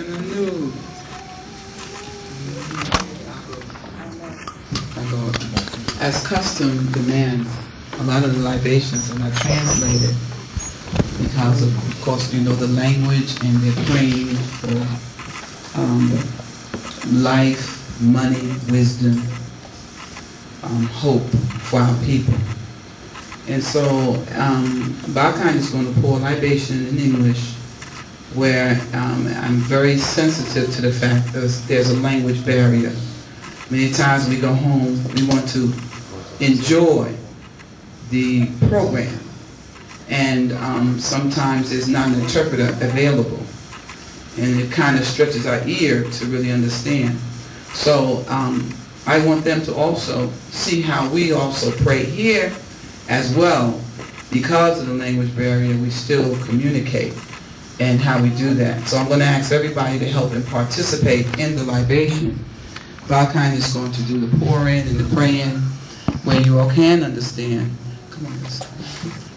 and as custom demands, a lot of the libations are not translated because, of, of course, you know the language and they're praying for um, life, money, wisdom, um, hope for our people. And so um, Bakan is going to pour libation in English where um, I'm very sensitive to the fact that there's a language barrier. Many times we go home, we want to enjoy the program. And um, sometimes there's not an interpreter available. And it kind of stretches our ear to really understand. So um, I want them to also see how we also pray here as well. Because of the language barrier, we still communicate and how we do that. So I'm going to ask everybody to help and participate in the libation. Balkan is going to do the pouring and the praying where you all can understand. Come on,